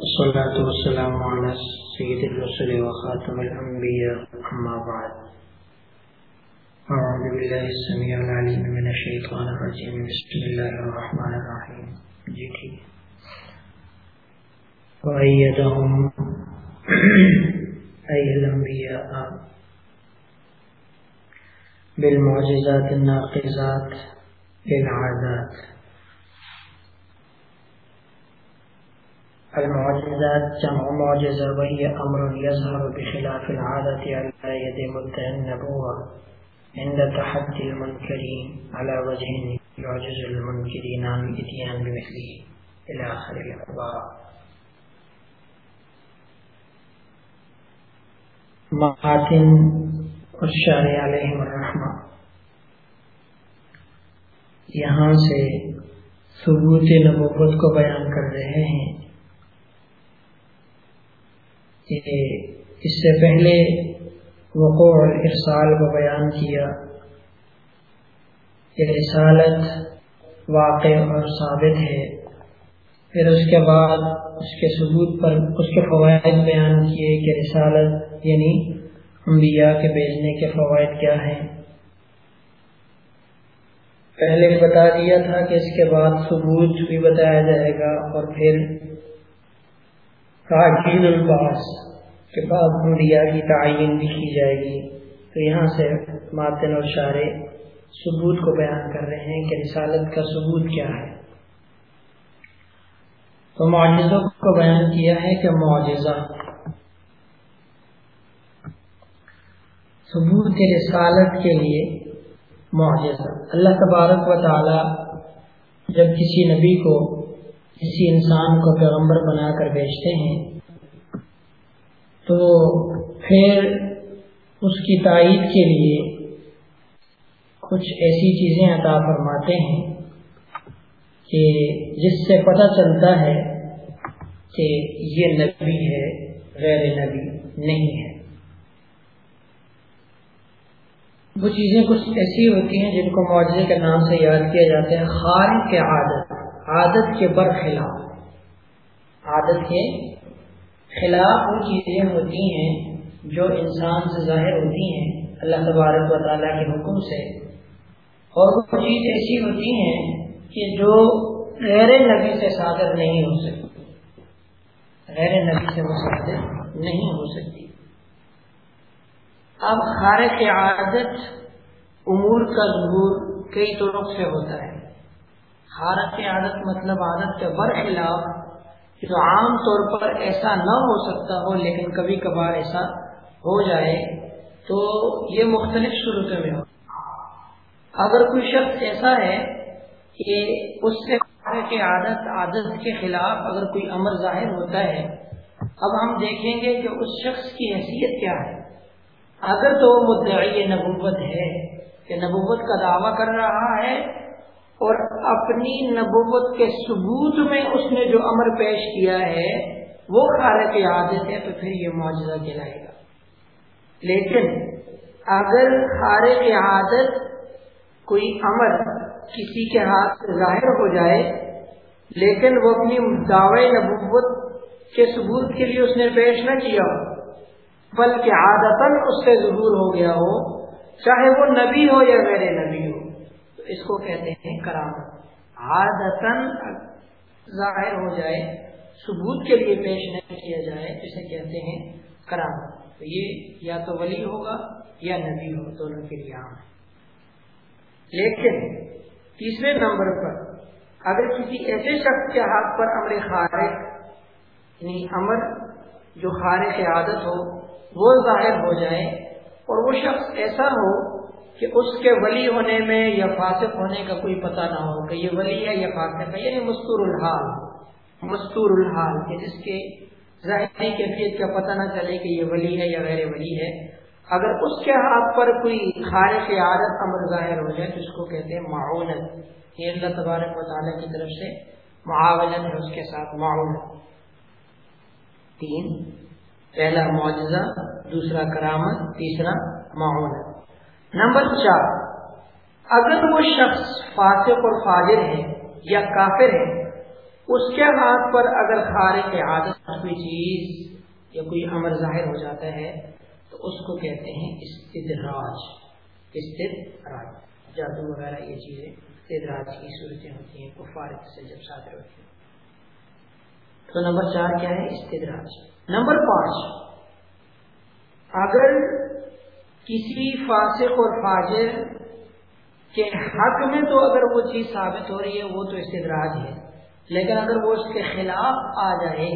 والصلاة والسلام على سيد الرسل وخاتم الأنبياء، أما بعد. أعوذ بالله السميع العليم من الشيطان الرجيم. بسم الله الرحمن الرحيم. جيتي وأيدهم أي الأنبياء بالمعجزات الناقضات للعادات المعجزات، جمع معجزة وهي أمر يظهر بخلاف العادة على يد مدعي النبوة عند تحدي المنكرين على وجه يعجز المنكرين عن الاتيان بمثله إلى آخر العبارة ماتن الشارع علیہ الرحمہ یہاں سے ثبوت نبوت کو بیان کر رہے ہیں اس سے پہلے وقوع ارسال کو بیان کیا کہ رسالت واقع اور ثابت ہے۔ پھر اس کے بعد اس کے ثبوت پر اس کے فوائد بیان کیے کہ رسالت یعنی انبیاء کے بیچنے کے فوائد کیا ہیں۔ پہلے بتا دیا تھا کہ اس کے بعد ثبوت بھی بتایا جائے گا اور پھر الباس کے بعد انبیاء کی تعین بھی کی جائے گی۔ تو یہاں سے ماتن اور شارے ثبوت کو بیان کر رہے ہیں کہ رسالت کا ثبوت کیا ہے۔ تو معجزوں کو بیان کیا ہے کہ معجزہ۔ ثبوت رسالت کے لیے معجزہ۔ اللہ تبارک و تعالی جب کسی نبی کو کسی انسان کو پیغمبر بنا کر بیچتے ہیں، تو پھر اس کی تائید کے لیے کچھ ایسی چیزیں عطا فرماتے ہیں کہ جس سے پتہ چلتا ہے کہ یہ نبی ہے، غیر نبی نہیں ہے۔ وہ چیزیں کچھ ایسی ہوتی ہیں جن کو معاوضے کے نام سے یاد کیا جاتا ہے خار کے عادت۔ عادت کے برخلاف۔ عادت کے خلاف وہ چیزیں ہوتی ہیں جو انسان سے ظاہر ہوتی ہیں، اللہ تبارک و تعالیٰ کے حکم سے۔ اور وہ چیز ایسی ہوتی ہیں کہ جو غیر نبی سے صادر نہیں ہو سکتی۔ غیر نبی سے وہ صادر نہیں ہو سکتی۔ اب خارق عادت امور کا ظہور کئی طرق سے ہوتا ہے۔ خارق عادت مطلب عادت کے برخلاف جو عام طور پر ایسا نہ ہو سکتا ہو، لیکن کبھی کبھار ایسا ہو جائے تو یہ مختلف صورتوں میں ہو اگر کوئی شخص ایسا ہے کہ اس سے کے عادت عادت کے خلاف اگر کوئی امر ظاہر ہوتا ہے، اب ہم دیکھیں گے کہ اس شخص کی حیثیت کیا ہے۔ اگر تو وہ مدعی نبوت ہے کہ نبوت کا دعویٰ کر رہا ہے اور اپنی نبوت کے ثبوت میں اس نے جو امر پیش کیا ہے، وہ خارق عادت ہے تو پھر یہ معجزہ کہلائے گا۔ لیکن اگر خارق عادت کوئی امر کسی کے ہاتھ سے ظاہر ہو جائے، لیکن وہ اپنی دعوی نبوت کے ثبوت کے لیے اس نے پیش نہ کیا ہو، بلکہ عادتاً اس سے ظہور ہو گیا ہو، چاہے وہ نبی ہو یا غیر نبی ہو۔ اس کو کہتے ہیں کرامت عادتاً ظاہر ہو جائے، ثبوت کے لیے پیش نہیں کیا جائے، اسے کہتے ہیں کرامت تو یہ یا تو ولی ہوگا یا نبی ہو دونوں کے لیے عام ہے۔ لیکن تیسرے نمبر پر، اگر کسی ایسے شخص کے ہاتھ پر امر خارق یعنی امر جو خارق عادت ہو، وہ ظاہر ہو جائے اور وہ شخص ایسا ہو کہ اس کے ولی ہونے میں یا فاسق ہونے کا کوئی پتہ نہ ہو کہ یہ ولی ہے یا فاسق ہے یعنی مستور الحال مستور الحال، کہ جس کے ظاہری کیفیت کا پتہ نہ چلے کہ یہ ولی ہے یا غیر ولی ہے۔ اگر اس کے ہاتھ پر کوئی خارق عادت امر ظاہر ہو جائے تو اس کو کہتے ہیں معاونت، یہ اللہ تبارک و تعالیٰ کی طرف سے معاونت ہے، اس کے ساتھ معاونت۔ تین، پہلا معجزہ، دوسرا کرامت، تیسرا معاونت۔ نمبر چار، اگر وہ شخص فاسق اور فاجر ہے یا کافر ہے، اس کے ہاتھ پر اگر خارق عادت کوئی چیز یا کوئی امر ظاہر ہو جاتا ہے، تو اس کو کہتے ہیں استدراج استدراج۔ جادو وغیرہ یہ چیزیں استدراج کی صورتیں ہوتی ہیں کفارت سے جب ساتھ ہوتی ہیں۔ تو نمبر چار کیا ہے؟ استدراج۔ نمبر پانچ، اگر کسی فاسق اور فاجر کے حق میں تو اگر وہ چیز ثابت ہو رہی ہے، وہ تو استدراج ہے۔ لیکن اگر وہ اس کے خلاف آ جائے،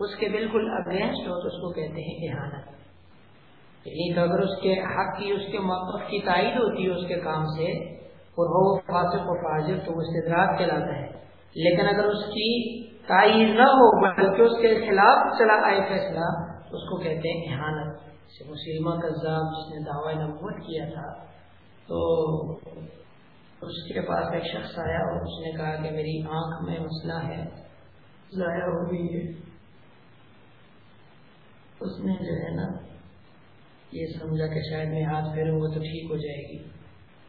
اس کے بالکل اگینسٹ ہو، تو اس کو کہتے ہیں احانت یعنی کہ اگر اس کے حق کی، اس کے موقف کی تائید ہوتی ہے اس کے کام سے، اور وہ فاسق و فاجر، تو وہ استدراج کہلاتا ہے۔ لیکن اگر اس کی تائید نہ ہو، بلکہ اس کے خلاف چلا آئے فیصلہ، اس کو کہتے ہیں احانت مسلمہ کذاب جس نے دعوی نبوت کیا تھا، تو اس کے پاس ایک شخص آیا اور اس نے کہا کہ میری آنکھ میں مسئلہ ہے، ضائع ہو گئی ہے۔ اس نے جو ہے نا یہ سمجھا کہ شاید میں ہاتھ پھیروں وہ تو ٹھیک ہو جائے گی۔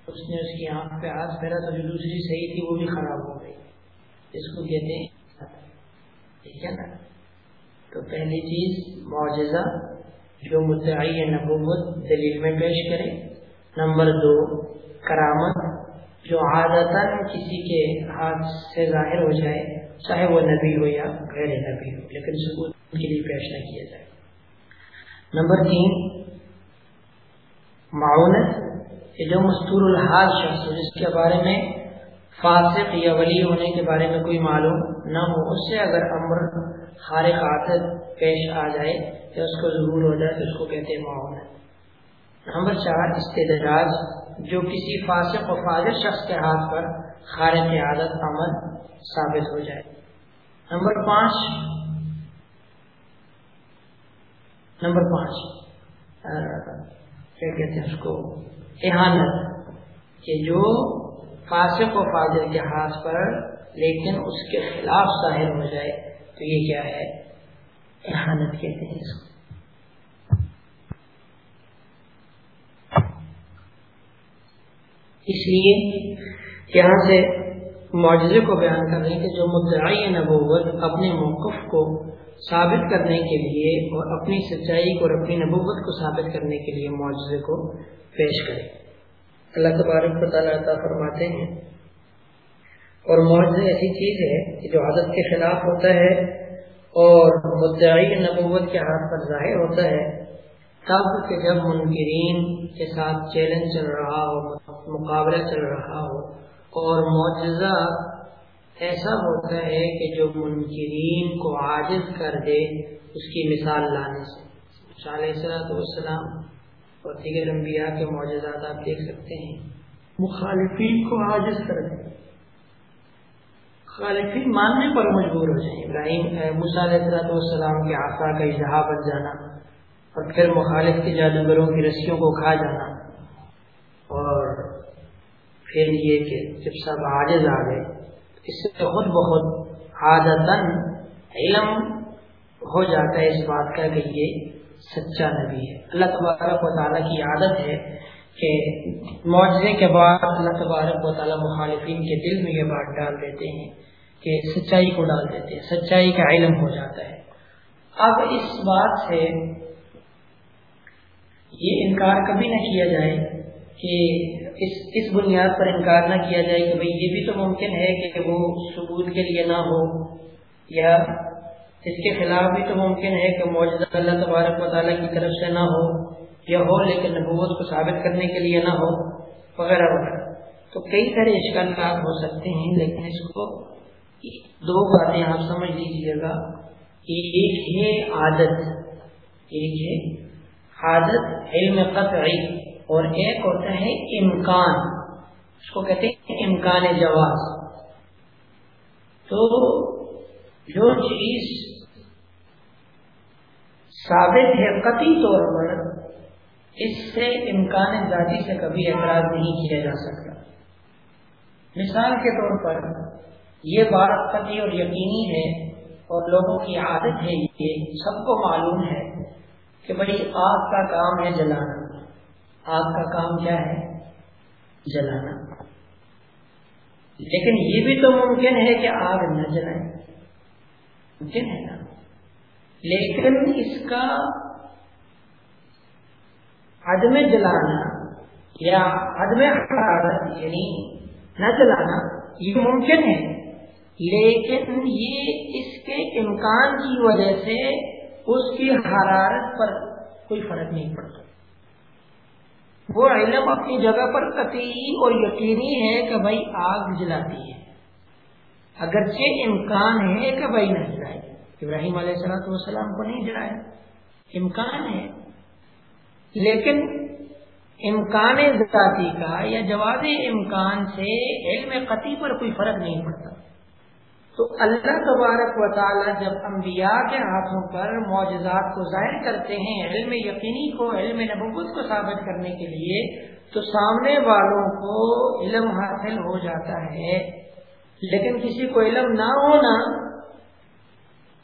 اس نے اس کی آنکھ پہ ہاتھ پھیرا تو جو دوسری صحیح تھی وہ بھی خراب ہو گئی۔ اس کو کہتے ہیں ٹھیک ہے نا تو پہلی چیز، معجزہ۔ جو مدعی نبوت دلیل میں پیش کرے۔ نمبر دو، کرامت، جو عادت کسی کے ہاتھ سے ظاہر ہو جائے، چاہے وہ نبی ہو یا غیر نبی ہو، لیکن ثبوت کے لیے پیش نہ کیا جائے۔ نمبر تین، معاونت جو مستور الحال شخص جس کے بارے میں فاسق یا ولی ہونے کے بارے میں کوئی معلوم نہ ہو، اس سے اگر امر خارق عادت پیش آ جائے یا اس کو ضرور ہو جائے، تو اس کو کہتے ہیں معاونت نمبر چار، استدراج۔ جو کسی فاسق و فاضر شخص کے ہاتھ پر خارق عادت عمل ثابت ہو جائے۔ نمبر پانچ۔ نمبر پانچ۔ کیا کہتے ہیں اس کو؟ احانت۔ کہ جو فاسق و فاضر کے ہاتھ پر، لیکن اس کے خلاف ظاہر ہو جائے، تو یہ کیا ہے؟ احانت کہتے ہیں اس کو۔ اس لیے یہاں سے معجزے کو بیان کر رہے ہیں کہ جو مدعی نبوت اپنے موقف کو ثابت کرنے کے لیے اور اپنی سچائی کو اور اپنی نبوت کو ثابت کرنے کے لیے معجزے کو پیش کرے۔ اللہ تبارک و تعالیٰ عطا فرماتے ہیں۔ اور معجزے ایسی چیز ہے کہ جو عادت کے خلاف ہوتا ہے اور مدعی نبوت کے ہاتھ پر ظاہر ہوتا ہے، تب کہ جب منکرین کے ساتھ چیلنج چل رہا ہو، مقابلہ چل رہا ہو، اور معجزہ ایسا ہوتا ہے کہ جو منکرین کو عاجز کر دے، اس کی مثال لانے سے۔ علیہ والسلام اور دیگر انبیاء کے معجزات آپ دیکھ سکتے ہیں۔ مخالفین کو عاجز کر دے خالفین ماننے پر مجبور ہو جائیں۔ ابراہیم علیہ والسلام کے آقا کا اظہار بن جانا اور پھر مخالف کے جادوگروں کی رسیوں کو کھا جانا۔ اور پھر یہ کہ جب سب عاجز آ گئے اس سے خود بہت عادت علم ہو جاتا ہے اس بات کا کہ یہ سچا نبی ہے۔ اللہ تبارک و تعالیٰ کی عادت ہے کہ معجزے کے بعد اللہ تبارک و تعالیٰ مخالفین کے دل میں یہ بات ڈال دیتے ہیں کہ سچائی کو ڈال دیتے ہیں، سچائی کا علم ہو جاتا ہے۔ اب اس بات سے یہ انکار کبھی نہ کیا جائے کہ اس اس بنیاد پر انکار نہ کیا جائے کہ بھئی یہ بھی تو ممکن ہے کہ وہ ثبوت کے لیے نہ ہو یا اس کے خلاف بھی تو ممکن ہے کہ موجودہ اللہ تبارک و تعالیٰ کی طرف سے نہ ہو یا ہو، لیکن نبوت کو ثابت کرنے کے لیے نہ ہو، وغیرہ وغیرہ۔ تو کئی سارے اشکالات ہو سکتے ہیں، لیکن اس کو دو باتیں آپ سمجھ لیجیے گا۔ ایک ہے عادت، ایک ہے عادت علم قطعی، اور ایک ہوتا ہے امکان۔ اس کو کہتے ہیں امکان جواز۔ تو جو چیز ثابت ہے قطعی طور پر اس سے امکان ذاتی سے کبھی اعتراض نہیں کیا جا سکتا۔ مثال کے طور پر یہ بات قطعی اور یقینی ہے اور لوگوں کی عادت ہے یہ، سب کو معلوم ہے کہ بھائی آگ کا کام ہے جلانا۔ آگ کا کام کیا ہے؟ جلانا۔ لیکن یہ بھی تو ممکن ہے کہ آگ نہ جلائے۔ ممکن ہے۔ لیکن اس کا عدم جلانا یا عدم حرارت یعنی نہ جلانا یہ ممکن ہے، لیکن یہ اس کے امکان کی وجہ سے اس کی حرارت پر کوئی فرق نہیں پڑتا۔ وہ علم اپنی جگہ پر قطعی اور یقینی ہے کہ بھائی آگ جلاتی ہے۔ اگرچہ امکان ہے کہ بھائی نہ جلائے۔ ابراہیم علیہ السلام والسلام کو نہیں جلایا امکان ہے۔ لیکن امکان ذاتی کا یا جواب امکان سے علم قطعی پر کوئی فرق نہیں پڑتا۔ تو اللہ تبارک و تعالی جب انبیاء کے ہاتھوں پر معجزات کو ظاہر کرتے ہیں، علم یقینی کو، علم نبوت کو ثابت کرنے کے لیے، تو سامنے والوں کو علم حاصل ہو جاتا ہے۔ لیکن کسی کو علم نہ ہونا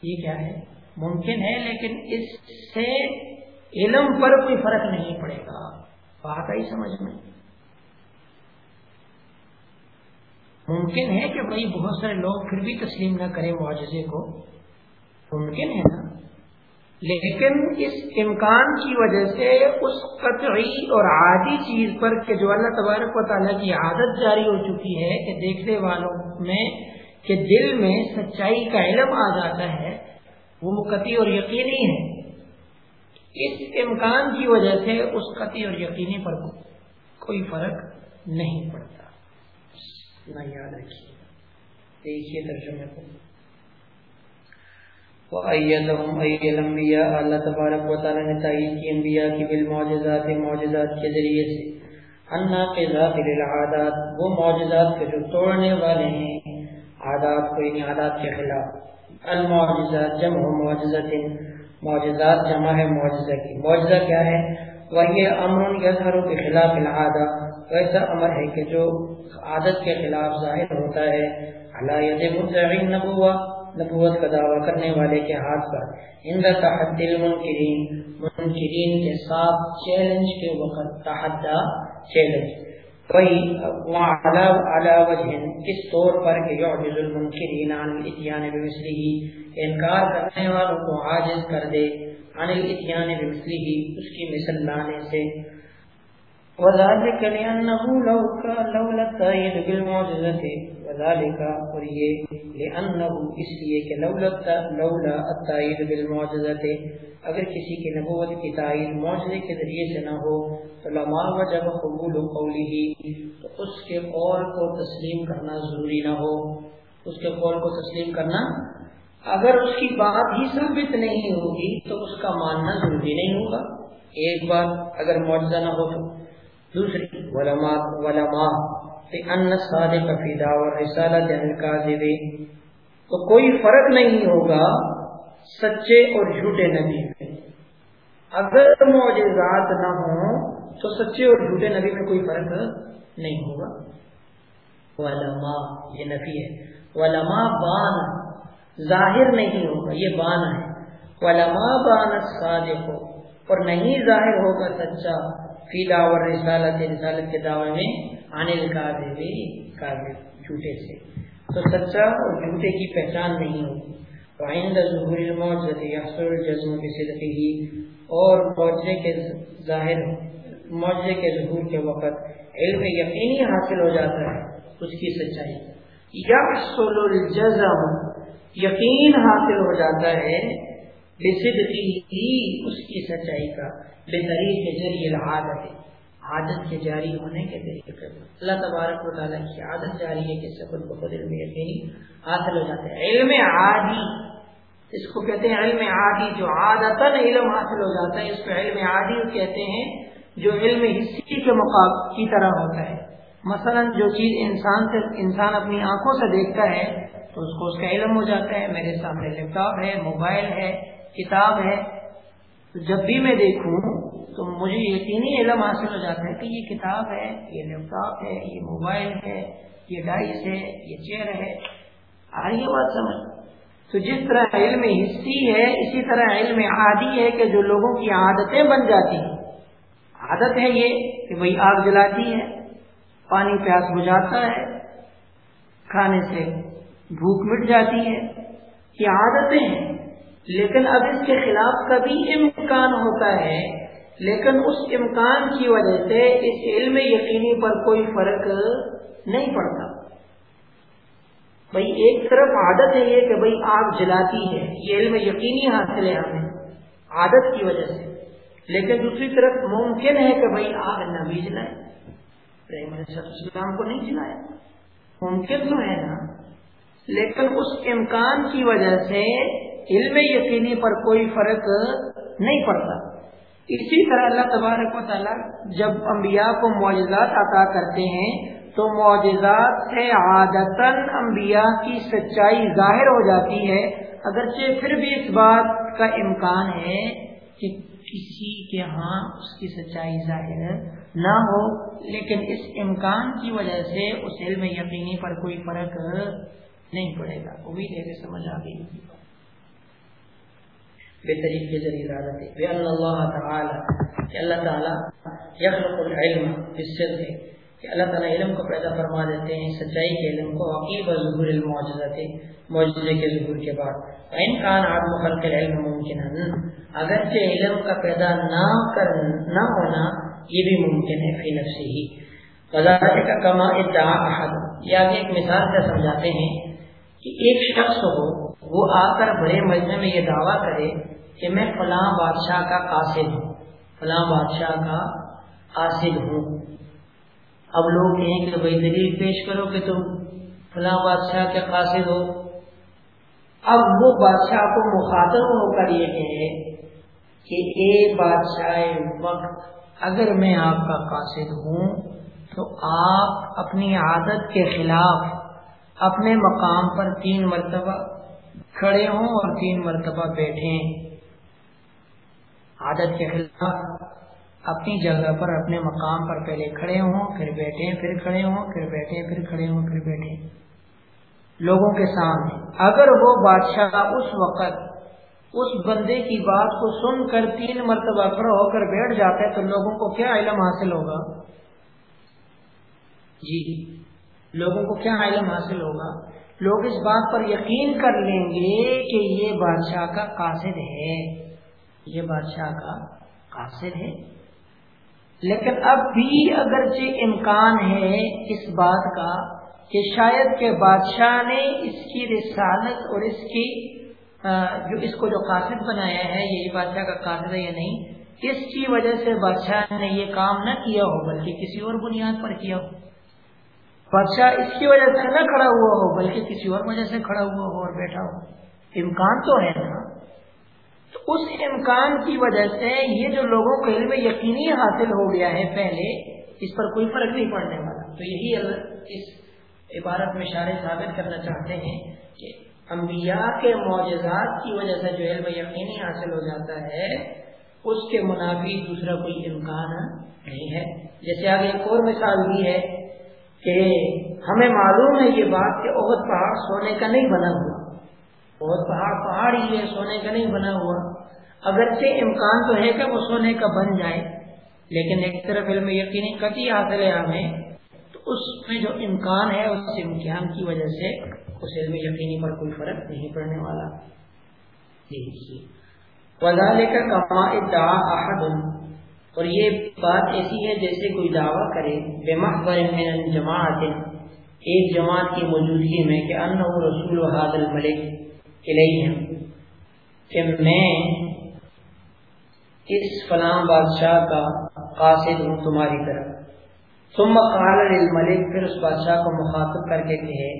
یہ کیا ہے؟ ممکن ہے، لیکن اس سے علم پر کوئی فرق نہیں پڑے گا۔ بات آئی سمجھ میں؟ ممکن ہے کہ بھائی بہت سارے لوگ پھر بھی تسلیم نہ کریں معجزے کو۔ ممکن ہے نا؟ لیکن اس امکان کی وجہ سے اس قطعی اور عادی چیز پر کہ جو اللہ تبارک و تعالیٰ کی عادت جاری ہو چکی ہے کہ دیکھنے والوں میں کہ دل میں سچائی کا علم آ جاتا ہے، وہ قطعی اور یقینی ہے۔ اس امکان کی وجہ سے اس قطعی اور یقینی پر کوئی فرق نہیں پڑتا۔ نہ یاد رکھیے۔ دیکھیے ترجمے کو۔ اللہ تبارک و تعالیٰ نے تعین کی انبیاء کی بالمعجزات، معجزات کے ذریعے سے۔ انا کے ذاکر العادات وہ معجزات کے جو توڑنے والے ہیں عادات کو یعنی عادات کے خلاف۔ المعجزات، جمع معجزت معجزات جمع ہے معجزہ کی۔ معجزہ کیا ہے؟ وہ یہ امر یظہر کے خلاف العادہ۔ ویسا امر ہے کہ جو عادت کے خلاف ظاہر ہوتا ہے۔ علایت نبوہ نبوت کا دعویٰ کرنے والے کے ہاتھ پر۔ ان تحد المنکرین۔ منکرین کے ساتھ چیلنج کے وقت تحدہ چیلنج کس طور پر کہ انکار کرنے والوں کو عاجز کر دے عن الاتیان بمثلی اس کی مثل لانے سے۔ وذلك لأنه لو كان لولا التأييد بالمعجزة وذلك، اور یہ لأنه اس لیے کہ لولا لولا التأييد بالمعجزة اگر کسی کی نبوت کی تائید معجزے کے ذریعے سے نہ ہو، تو لما وجب قبول قوله، تو اس کے قول کو تسلیم کرنا ضروری نہ ہو۔ اس کے قول کو تسلیم کرنا، اگر اس کی بات ہی ثابت نہیں ہوگی، تو اس کا ماننا ضروری نہیں ہوگا۔ ایک بار اگر معجزہ نہ ہو تو۔ دوسری علماء علماء ان صادق فی دعوی رسالت الکاذب تو کوئی فرق نہیں ہوگا سچے اور جھوٹے نبی میں اگر معجزات نہ ہوں تو سچے اور جھوٹے نبی میں کوئی فرق نہیں ہوگا۔ علماء یہ نفی ہے۔ علماء بان، ظاہر نہیں ہوگا، یہ بان ہے۔ علماء بان صادق اور نہیں ظاہر ہوگا سچا۔ فی دعوی رسالت رسالت کے دعوے میں آنے کا جھوٹے سے۔ تو سچا اور جھوٹے کی پہچان نہیں ہوگی۔ آئندہ ظہور الموجد یحصل الجزم بصدقه ہی اور معجزے کے ظاہر، معجزے کے ظہور کے وقت علم یقینی حاصل ہو جاتا ہے اس کی سچائی۔ یحصل الجزم، یقین حاصل ہو جاتا ہے بصدقه ہی اس کی سچائی کا، بطریق ذریعے عادت عادت کے جاری ہونے کے طریقے پر اللہ تبارک و تعالیٰ کی عادت جاری ہے کہ سب کو خود علم یقینی حاصل ہو جاتے ہیں علم عادی، اس کو کہتے ہیں علم عادی، جو عادت علم حاصل ہو جاتا ہے، اس کو علم عادی کہتے ہیں، جو علم حصی کے مقابل کی طرح ہوتا ہے۔ مثلا جو چیز انسان سے، انسان اپنی آنکھوں سے دیکھتا ہے، تو اس کو اس کا علم ہو جاتا ہے۔ میرے سامنے لیپ ٹاپ ہے، موبائل ہے، کتاب ہے۔ جب بھی میں دیکھوں تو مجھے یقینی علم حاصل ہو جاتا ہے کہ یہ کتاب ہے، یہ لیپ ٹاپ ہے، یہ موبائل ہے، یہ ڈائس ہے، یہ چیئر ہے۔ آئیے بات سمجھ۔ تو جس طرح علم حصی ہے، اسی طرح علم عادی ہے کہ جو لوگوں کی عادتیں بن جاتی ہیں۔ عادت ہے یہ کہ بھائی آگ جلاتی ہے، پانی پیاس بجھاتا ہے، کھانے سے بھوک مٹ جاتی ہے۔ یہ عادتیں ہیں، لیکن اب اس کے خلاف کبھی امکان ہوتا ہے لیکن اس امکان کی وجہ سے اس علم یقینی پر کوئی فرق نہیں پڑتا۔ بھائی ایک طرف عادت ہے یہ کہ بھائی آگ جلاتی ہے، یہ علم یقینی حاصل ہے ہمیں عادت کی وجہ سے۔ لیکن دوسری طرف ممکن ہے کہ بھائی آگ نہ بھی جلائے۔ السلام کو نہیں جلایا ممکن تو ہے نا۔ لیکن اس امکان کی وجہ سے علم یقینی پر کوئی فرق نہیں پڑتا۔ اسی طرح اللہ تبارک و تعالیٰ جب انبیاء کو معجزات عطا کرتے ہیں، تو معجزات سے عادت انبیاء کی سچائی ظاہر ہو جاتی ہے۔ اگرچہ پھر بھی اس بات کا امکان ہے کہ کسی کے ہاں اس کی سچائی ظاہر نہ ہو، لیکن اس امکان کی وجہ سے اس علم یقینی پر کوئی فرق نہیں پڑے گا۔ امید ہے کہ سمجھ آ گئی۔ بہترین کے ذریعے ارادت ہے۔ اللہ تعالیٰ کہ اللہ تعالیٰ یخلق العلم اس کہ اللہ تعالیٰ علم کو پیدا فرما دیتے ہیں، سچائی کے علم کو عقیب و ظہور المعجزت معجزے کے ظہور کے بعد۔ ان کان آدم خلق العلم ممکن اگرچہ علم کا پیدا نہ کر، نہ ہونا یہ بھی ممکن ہے، فی نفسی ہی وزارت کا کما ادعا احد یہ آگے ایک مثال سے سمجھاتے ہیں کہ ایک شخص ہو وہ آ کر بڑے مجمع میں یہ دعویٰ کرے کہ میں فلاں بادشاہ کا قاصد ہوں۔ فلاں بادشاہ کا قاصد ہوں۔ اب لوگ کہیں کہ بھائی دلیل پیش کرو کہ تم فلاں بادشاہ کے قاصد ہو۔ اب وہ بادشاہ کو مخاطب ہو کر یہ کہے کہ اے بادشاہ وقت اگر میں آپ کا قاصد ہوں تو آپ اپنی عادت کے خلاف اپنے مقام پر تین مرتبہ کھڑے ہوں اور تین مرتبہ بیٹھیں۔ عادت کے خلاف اپنی جگہ پر، اپنے مقام پر پہلے کھڑے ہوں، پھر بیٹھے پھر کھڑے ہوں، پھر بیٹھے پھر کھڑے ہوں، پھر بیٹھے لوگوں کے سامنے۔ اگر وہ بادشاہ اس وقت اس بندے کی بات کو سن کر تین مرتبہ کھڑا ہو کر بیٹھ جاتا ہے تو لوگوں کو کیا علم حاصل ہوگا؟ جی لوگوں کو کیا علم حاصل ہوگا؟ لوگ اس بات پر یقین کر لیں گے کہ یہ بادشاہ کا قاصد ہے۔ یہ بادشاہ کا قاصد ہے۔ لیکن اب بھی اگرچہ امکان ہے اس بات کا کہ شاید کے بادشاہ نے اس کی رسالت اور اس کی جو اس کو جو قاصد بنایا ہے، یہی بادشاہ کا قاصد ہے یا نہیں، اس کی وجہ سے بادشاہ نے یہ کام نہ کیا ہو، بلکہ کسی اور بنیاد پر کیا ہو۔ بادشاہ اس کی وجہ سے نہ کھڑا ہوا ہو، بلکہ کسی اور وجہ سے کھڑا ہوا ہو اور بیٹھا ہو۔ امکان تو ہے نا۔ تو اس امکان کی وجہ سے یہ جو لوگوں کو علم یقینی حاصل ہو گیا ہے پہلے، اس پر کوئی فرق نہیں پڑنے والا۔ تو یہی اس عبارت میں اشارے ثابت کرنا چاہتے ہیں کہ انبیاء کے معجزات کی وجہ سے جو علم یقینی حاصل ہو جاتا ہے، اس کے منافی دوسرا کوئی امکان نہیں ہے۔ جیسے آگے ایک اور مثال بھی ہے۔ کہ ہمیں معلوم ہے یہ بات کہ عہد پہاڑ سونے کا نہیں بنا ہوا۔ بہت پہاڑ پہاڑ ہی ہے، سونے کا نہیں بنا ہوا۔ اگرچہ امکان تو ہے کہ وہ سونے کا بن جائے، لیکن ایک طرف علم یقینی کتی حاصل ہے ہمیں تو اس میں جو امکان ہے، اس امتحان کی وجہ سے اس علم یقینی پر کوئی فرق نہیں پڑنے والا۔ وزال کا کما ادعا احد اور یہ بات ایسی ہے جیسے کوئی دعویٰ کرے، بے محبر من جماعت ایک جماعت کی موجودگی میں کہ ان رسول و حاضل ملک کہ میں اس فلاں بادشاہ کا قاصد ہوں تمہاری طرف۔ تم قال للملک، پھر اس بادشاہ کو مخاطب کر کے کہے،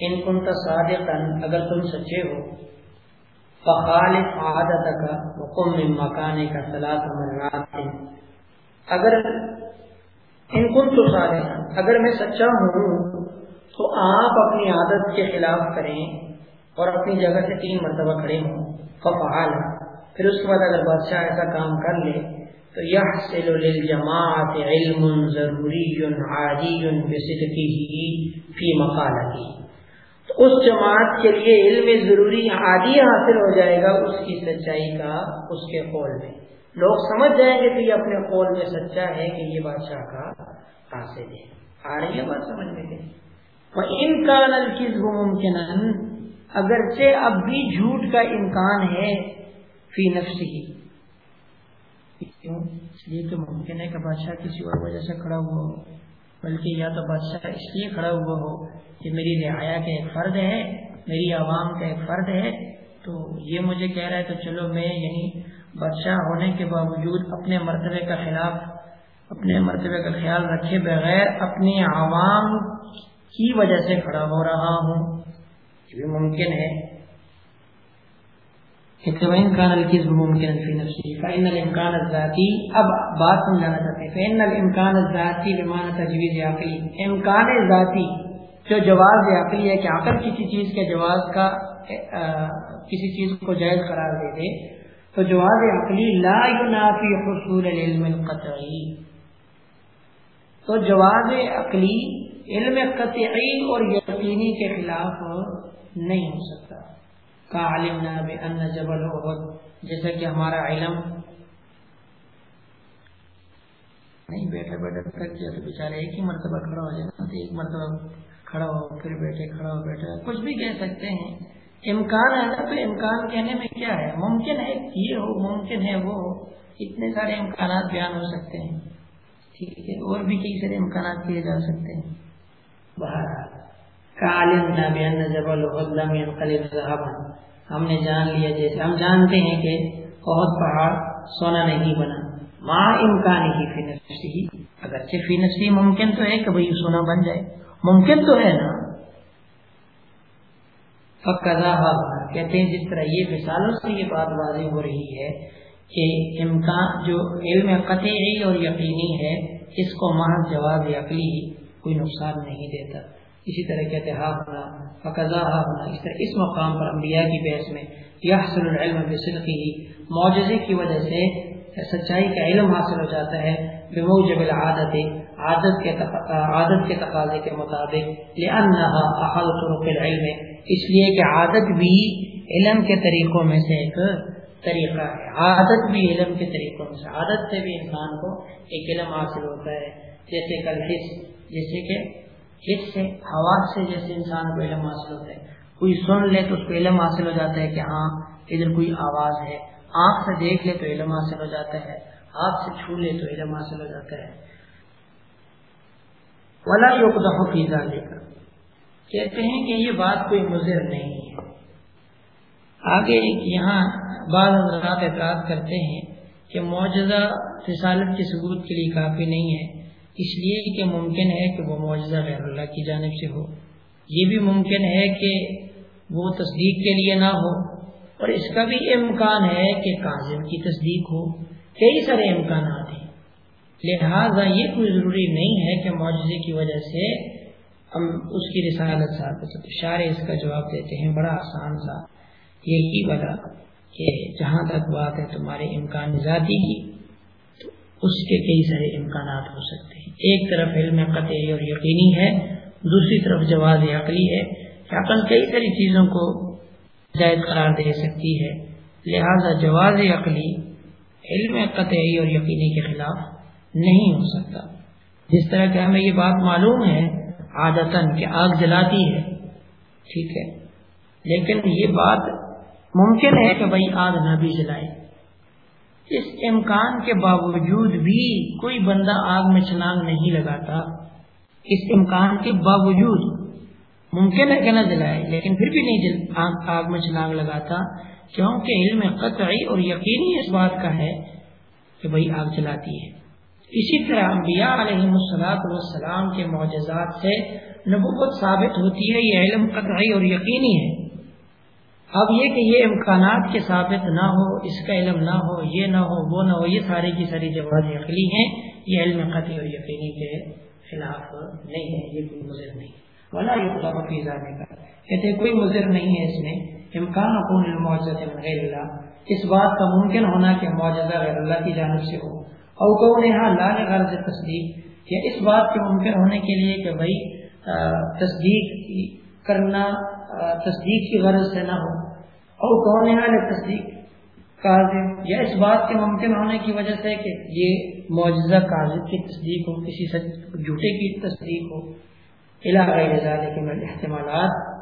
ان کن صادقا، اگر تم سچے ہو فخالف عادت کا حکم میں مکانے کا مرات اگر ان کن تو صادقا اگر میں سچا ہوں تو آپ اپنی عادت کے خلاف کریں اور اپنی جگہ سے تین مرتبہ کھڑے ہوں۔ ففعال پھر اس کے بعد اگر بادشاہ ایسا کام کر لے تو يحصل للجماعت علم ضروری عادی بصدقه فی مقالتی۔ اس جماعت کے لیے علم ضروری عادی حاصل ہو جائے گا اس کی سچائی کا اس کے قول میں۔ لوگ سمجھ جائیں گے کہ یہ اپنے قول میں سچا ہے کہ یہ بادشاہ کا قاصد ہے۔ آ رہی ہے بات سمجھ میں ان کا نل ممکن اگرچہ اب بھی جھوٹ کا امکان ہے فی نفس ہی اس لیے تو ممکن ہے کہ بادشاہ کسی اور وجہ سے کھڑا ہوا ہو۔ بلکہ یا تو بادشاہ اس لیے کھڑا ہوا ہو کہ میری رعایا کا ایک فرد ہے، میری عوام کا ایک فرد ہے، تو یہ مجھے کہہ رہا ہے، تو چلو میں یعنی بادشاہ ہونے کے باوجود اپنے مرتبے کا خلاف، اپنے مرتبے کا خیال رکھے بغیر اپنی عوام کی وجہ سے کھڑا ہو رہا ہوں۔ یہ بھی ممکن ہے۔ امکان ممکن فی نفسی الامکان الذاتی، اب بات سمجھانا چاہتے ہیں الامکان الذاتی تجویز عقلی، امکان ذاتی جو جواز عقلی ہے کہ عقل کسی چیز کے جواز کا کسی چیز کو جائز قرار دے دے، تو جواز عقلی لا ينافی حصول العلم القطعی۔ تو جواز عقلی علم قطعی اور یقینی کے خلاف نہیں ہو سکتا۔ کا علم نہ جبل عہد جیسا کہ ہمارا علم نہیں بیٹھے بیٹھے تھک گیا تو بےچارے ایک ہی مرتبہ کھڑا ہو جائے ایک مرتبہ کھڑا ہو، پھر بیٹھے، کھڑا ہو، بیٹھے، کچھ بھی کہہ سکتے ہیں۔ امکان ہے نا، تو امکان کہنے میں کیا ہے؟ ممکن ہے یہ ہو، ممکن ہے وہ ہو۔ اتنے سارے امکانات بیان ہو سکتے ہیں۔ ٹھیک ہے، اور بھی کئی سارے امکانات کیے جا سکتے ہیں۔ بہرحال ہم نے جان لیا جیسے ہم جانتے ہیں کہ بہت پہاڑ سونا نہیں بنا۔ ماں امکان ہی فی نفسی اگرچہ فی نفسی ممکن تو ہے کہ بھائی سونا بن جائے۔ ممکن تو ہے نا؟ کہتے ہیں جس طرح یہ مثالوں سے یہ بات واضح ہو رہی ہے کہ امکان جو علم قطعی اور یقینی ہے، اس کو محض جواب عقلی کوئی نقصان نہیں دیتا۔ اسی طرح کہتے ہا ہونا فقضا ہا ہونا اس طرح اس مقام پر انبیاء کی بحث میں یہ العلم بصدقی ہی معجزے کی وجہ سے سچائی کا علم حاصل ہو جاتا ہے بموجب العادت، عادت کے عادت کے تقاضے کے مطابق لأنها احد طرق العلم، اس لیے کہ عادت بھی علم کے طریقوں میں سے ایک طریقہ ہے۔ عادت بھی علم کے طریقوں میں سے، عادت سے بھی انسان کو ایک علم حاصل ہوتا ہے، جیسے کل حص، جیسے کہ حس سے ہوا سے جیسے انسان کو علم حاصل ہوتا ہے، کوئی سن لے تو اس کو علم حاصل ہو جاتا ہے کہ ہاں ادھر کوئی آواز ہے۔ آنکھ سے دیکھ لے تو علم حاصل ہو جاتا ہے۔ ہاتھ سے چھو لے تو علم حاصل ہو جاتا ہے۔ ولا فیضا لے کر کہتے ہیں کہ یہ بات کوئی مضر نہیں ہے۔ آگے یہاں بعض حضرات اعتراض کرتے ہیں کہ معجزہ رسالت کے ثبوت کے لیے کافی نہیں ہے۔ اس لیے کہ ممکن ہے کہ وہ معجزہ غیر اللہ کی جانب سے ہو۔ یہ بھی ممکن ہے کہ وہ تصدیق کے لیے نہ ہو۔ اور اس کا بھی امکان ہے کہ کاظم کی تصدیق ہو۔ کئی سارے امکانات ہیں۔ لہذا یہ کوئی ضروری نہیں ہے کہ معجزے کی وجہ سے ہم اس کی رسالت صاحب اشارے اس کا جواب دیتے ہیں، بڑا آسان سا۔ یہی وجہ کہ جہاں تک بات ہے تمہارے امکان ذاتی کی، تو اس کے کئی سارے امکانات ہو سکتے ہیں۔ ایک طرف علم قطعی اور یقینی ہے، دوسری طرف جواز عقلی ہے کہ عقل کئی ساری چیزوں کو جائز قرار دے سکتی ہے۔ لہذا جواز عقلی علم قطعی اور یقینی کے خلاف نہیں ہو سکتا۔ جس طرح کہ ہمیں یہ بات معلوم ہے، عادتاً کہ آگ جلاتی ہے، ٹھیک ہے۔ لیکن یہ بات ممکن ہے کہ بھائی آگ نہ بھی جلائے۔ اس امکان کے باوجود بھی کوئی بندہ آگ میں چھلانگ نہیں لگاتا۔ اس امکان کے باوجود ممکن ہے کہ نہ جلائے، لیکن پھر بھی نہیں آگ میں چھلانگ لگاتا۔ کیونکہ علم قطعی اور یقینی اس بات کا ہے کہ بھائی آگ جلاتی ہے۔ اسی طرح انبیاء علیہ السلاط والسلام کے معجزات سے نبوت ثابت ہوتی ہے، یہ علم قطعی اور یقینی ہے۔ اب یہ کہ یہ امکانات کے ثابت نہ ہو، اس کا علم نہ ہو، یہ نہ ہو، وہ نہ ہو، یہ ساری کی ساری جواز عقلی ہیں، یہ علم قطعی اور یقینی کے خلاف نہیں ہے، یہ کوئی مضر نہیں۔ ولا یہ جانے کا کہتے کوئی مضر نہیں ہے اس میں۔ امکان اپون معجزت غیر اللہ اس بات کا ممکن ہونا کہ معجزہ غیر اللہ کی جانب سے ہو۔ اور کون یہاں لال غرض تصدیق یا اس بات کے ممکن ہونے کے لیے کہ بھائی تصدیق کرنا تصدیق کی غرض سے نہ ہو۔ اور کون حال تصدیق کاذب یا اس بات کے ممکن ہونے کی وجہ سے کہ یہ معجزہ کاذب کی تصدیق ہو، کسی جھوٹے کی تصدیق ہو علاقۂ لیکن احتمالات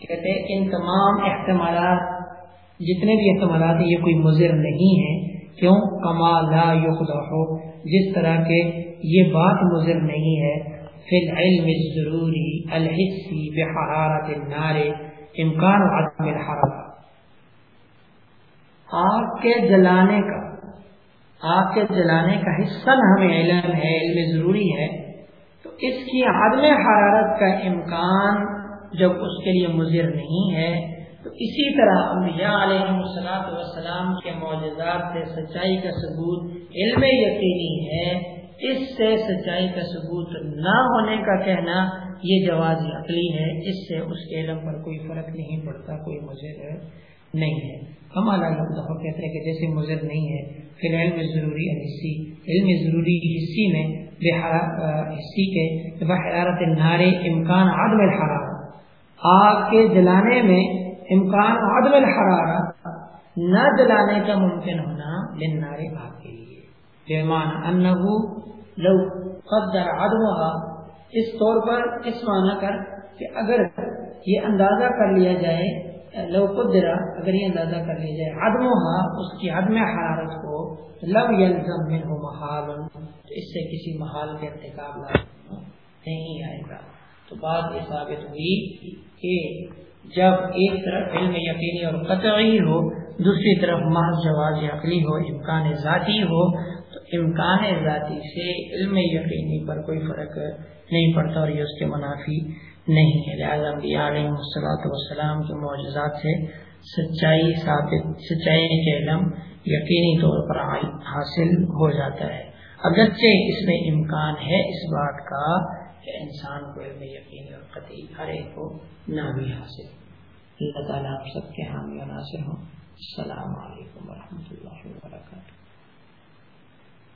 کہتے ہیں ان تمام احتمالات، جتنے بھی احتمالات ہیں، یہ کوئی مضر نہیں ہے کیوں؟ کما لا ہو جس طرح کے یہ بات مضر نہیں ہے۔ فی العلم ضروری الحسی بحرارت النار، امکان عدم الحرارت۔ آگ کے جلانے کا، آگ کے جلانے کا حصہ ہمیں علم ہے، علم ضروری ہے۔ تو اس کی عدم حرارت کا امکان جب اس کے لیے مضر نہیں ہے، تو اسی طرح انبیاء علیہ وسلام کے معجزات سے سچائی کا ثبوت علم یقینی ہے۔ اس سے سچائی کا ثبوت نہ ہونے کا کہنا یہ جواز عقلی ہے، اس سے اس کے علم پر کوئی فرق نہیں پڑتا، کوئی مضر نہیں ہے۔ ہم اللہ کہتے ہیں کہ جیسے مضر نہیں ہے پھر علم ضروری حصی۔ علم ضروری حصی میں حصی کے بحرارت نارے امکان عدم الحرارت آگ کے جلانے میں امکان عدم الحرارت نہ جلانے کا ممکن ہونا بن نارے آگ کے لیے۔ پیمان انہو لو قدر عدمها اس طور پر اس معنی کر کہ اگر یہ اندازہ کر لیا جائے لو قدرا اگر یہ اندازہ کر لیا جائے عدم اس کی عدم حرارت کو لم یلزم من ہو محال اس سے کسی محال کے ارتکاب نہیں آئے گا۔ تو بات یہ ثابت ہوئی کہ جب ایک طرف علم یقینی اور قطعی ہو، دوسری طرف محض جواز عقلی ہو، امکان ذاتی ہو، تو امکان ذاتی سے علم یقینی پر کوئی فرق نہیں پڑتا اور یہ اس کے منافی نہیں ہے لہٰذا انبیاء علیہ السلاۃ والسلام کے معجزات سے سچائی ثابت سچائی کے علم یقینی طور پر حاصل ہو جاتا ہے۔ اگرچہ اس میں امکان ہے اس بات کا کہ انسان کو علم یقینی اور قطعی ہر ایک کو نہ بھی حاصل۔ اللہ تعالیٰ آپ سب کے حامی و ناصر ہوں۔ السلام علیکم ورحمۃ اللہ وبرکاتہ۔